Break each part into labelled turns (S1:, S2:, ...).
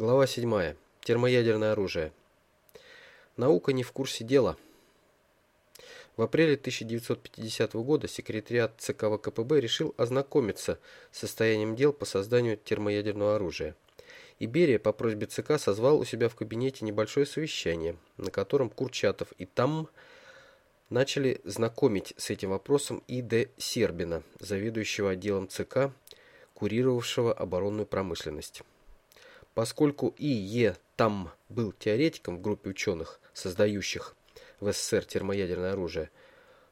S1: Глава 7. Термоядерное оружие. Наука не в курсе дела. В апреле 1950 года секретариат ЦК ВКПБ решил ознакомиться с состоянием дел по созданию термоядерного оружия. Иберия по просьбе ЦК созвал у себя в кабинете небольшое совещание, на котором Курчатов и Там начали знакомить с этим вопросом И. Д. Сербина, заведующего отделом ЦК, курировавшего оборонную промышленность. Поскольку И. Е. Там был теоретиком в группе ученых, создающих в СССР термоядерное оружие,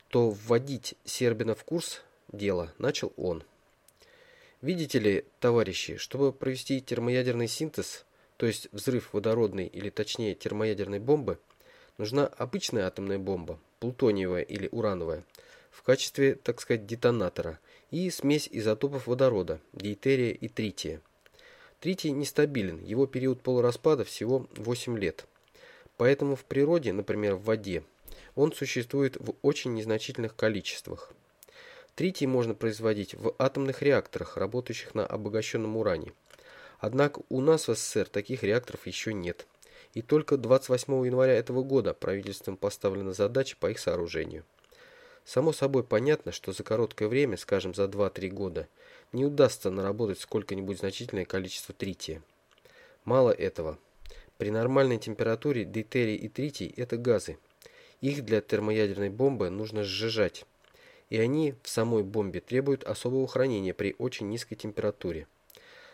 S1: то вводить Сербина в курс дела начал он. Видите ли, товарищи, чтобы провести термоядерный синтез, то есть взрыв водородной или точнее термоядерной бомбы, нужна обычная атомная бомба, плутониевая или урановая, в качестве, так сказать, детонатора, и смесь изотопов водорода, дейтерия и трития. Тритий нестабилен, его период полураспада всего 8 лет. Поэтому в природе, например, в воде, он существует в очень незначительных количествах. Тритий можно производить в атомных реакторах, работающих на обогащенном уране. Однако у нас в СССР таких реакторов еще нет. И только 28 января этого года правительством поставлена задача по их сооружению. Само собой понятно, что за короткое время, скажем за 2-3 года, не удастся наработать сколько-нибудь значительное количество трития. Мало этого. При нормальной температуре дейтерий и тритий – это газы. Их для термоядерной бомбы нужно сжижать. И они в самой бомбе требуют особого хранения при очень низкой температуре.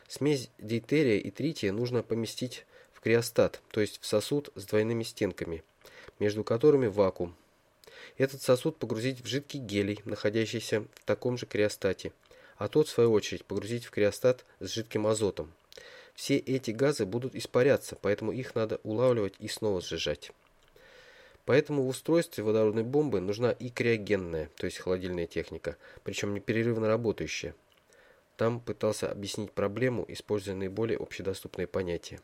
S1: Смесь дейтерия и трития нужно поместить в криостат, то есть в сосуд с двойными стенками, между которыми вакуум, этот сосуд погрузить в жидкий гелий, находящийся в таком же криостате, а тот, в свою очередь, погрузить в криостат с жидким азотом. Все эти газы будут испаряться, поэтому их надо улавливать и снова сжижать. Поэтому в устройстве водородной бомбы нужна и криогенная, то есть холодильная техника, причем непрерывно работающая. Там пытался объяснить проблему, используя наиболее общедоступные понятия.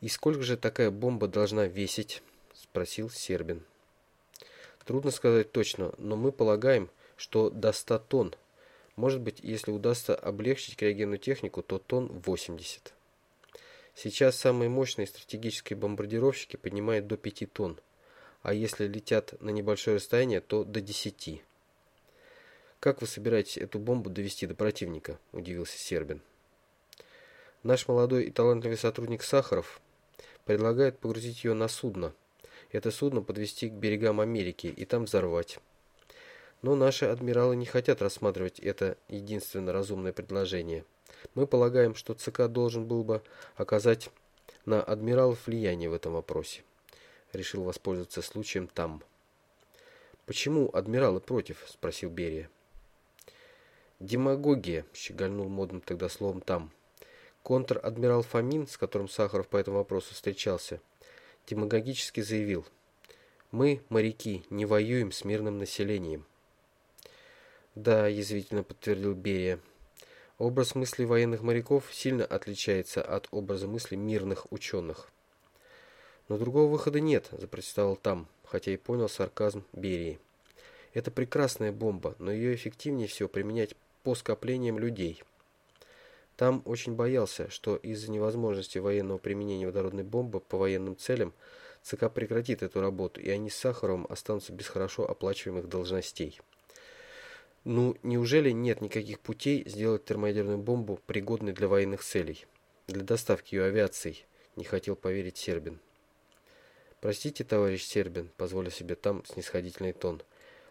S1: «И сколько же такая бомба должна весить?» – спросил Сербин. Трудно сказать точно, но мы полагаем, что до 100 тонн. Может быть, если удастся облегчить криогенную технику, то тонн 80. Сейчас самые мощные стратегические бомбардировщики поднимают до 5 тонн, а если летят на небольшое расстояние, то до 10. Как вы собираетесь эту бомбу довести до противника? удивился Сербин. Наш молодой и талантливый сотрудник Сахаров предлагает погрузить ее на судно это судно подвести к берегам Америки и там взорвать. Но наши адмиралы не хотят рассматривать это единственно разумное предложение. Мы полагаем, что ЦК должен был бы оказать на адмиралов влияние в этом вопросе. Решил воспользоваться случаем там. Почему адмиралы против? спросил Берия. Демагогия, щегольнул модным тогда словом там. Контр-адмирал Фомин, с которым Сахаров по этому вопросу встречался, демагогически заявил: "Мы, моряки, не воюем с мирным населением". "Да", язвительно подтвердил Берия. Образ мысли военных моряков сильно отличается от образа мысли мирных ученых. Но другого выхода нет, запротестовал там, хотя и понял сарказм Берии. Это прекрасная бомба, но ее эффективнее всего применять по скоплениям людей. Там очень боялся, что из-за невозможности военного применения водородной бомбы по военным целям ЦК прекратит эту работу, и они с Сахаровым останутся без хорошо оплачиваемых должностей. Ну, неужели нет никаких путей сделать термоядерную бомбу пригодной для военных целей, для доставки ее авиацией? Не хотел поверить Сербин. Простите, товарищ Сербин, позволю себе там снисходительный тон.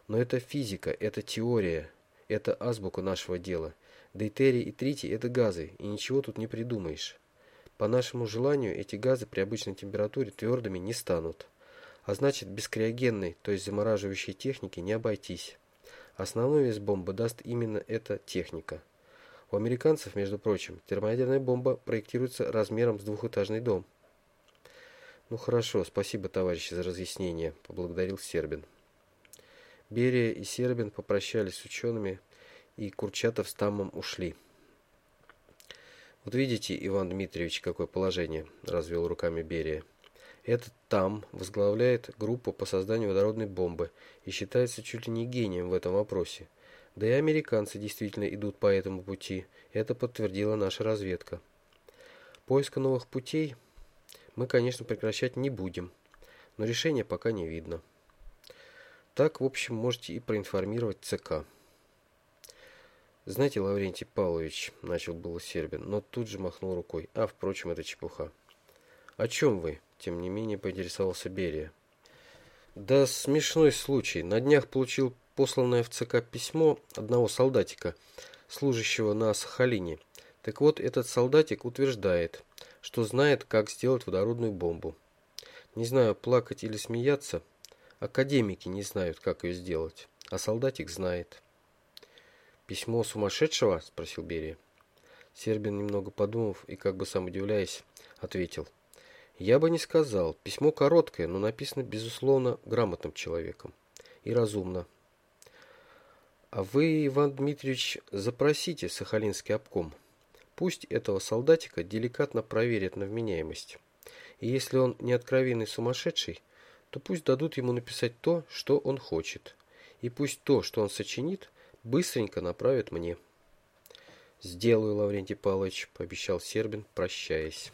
S1: Но это физика, это теория, это азбука нашего дела. Дейтерий и тритий – это газы, и ничего тут не придумаешь. По нашему желанию эти газы при обычной температуре твердыми не станут. А значит, без криогенной, то есть замораживающей техники не обойтись. Основной вес бомбы даст именно эта техника. У американцев, между прочим, термоядерная бомба проектируется размером с двухэтажный дом. Ну хорошо, спасибо, товарищи, за разъяснение, поблагодарил Сербин. Берия и Сербин попрощались с учеными и Курчатов с Тамом ушли. Вот видите, Иван Дмитриевич, какое положение, развел руками Берия. Этот там возглавляет группу по созданию водородной бомбы и считается чуть ли не гением в этом вопросе. Да и американцы действительно идут по этому пути. Это подтвердила наша разведка. Поиска новых путей мы, конечно, прекращать не будем, но решения пока не видно. Так, в общем, можете и проинформировать ЦК. Знаете, Лаврентий Павлович, начал было Сербин, но тут же махнул рукой. А, впрочем, это чепуха. О чем вы? Тем не менее, поинтересовался Берия. Да смешной случай. На днях получил посланное в ЦК письмо одного солдатика, служащего на Сахалине. Так вот, этот солдатик утверждает, что знает, как сделать водородную бомбу. Не знаю, плакать или смеяться. Академики не знают, как ее сделать, а солдатик знает. «Письмо сумасшедшего?» – спросил Берия. Сербин, немного подумав и как бы сам удивляясь, ответил. «Я бы не сказал. Письмо короткое, но написано, безусловно, грамотным человеком. И разумно. А вы, Иван Дмитриевич, запросите Сахалинский обком. Пусть этого солдатика деликатно проверят на вменяемость. И если он не откровенный сумасшедший, то пусть дадут ему написать то, что он хочет. И пусть то, что он сочинит, Быстренько направят мне. Сделаю, Лаврентий Павлович, пообещал Сербин, прощаясь.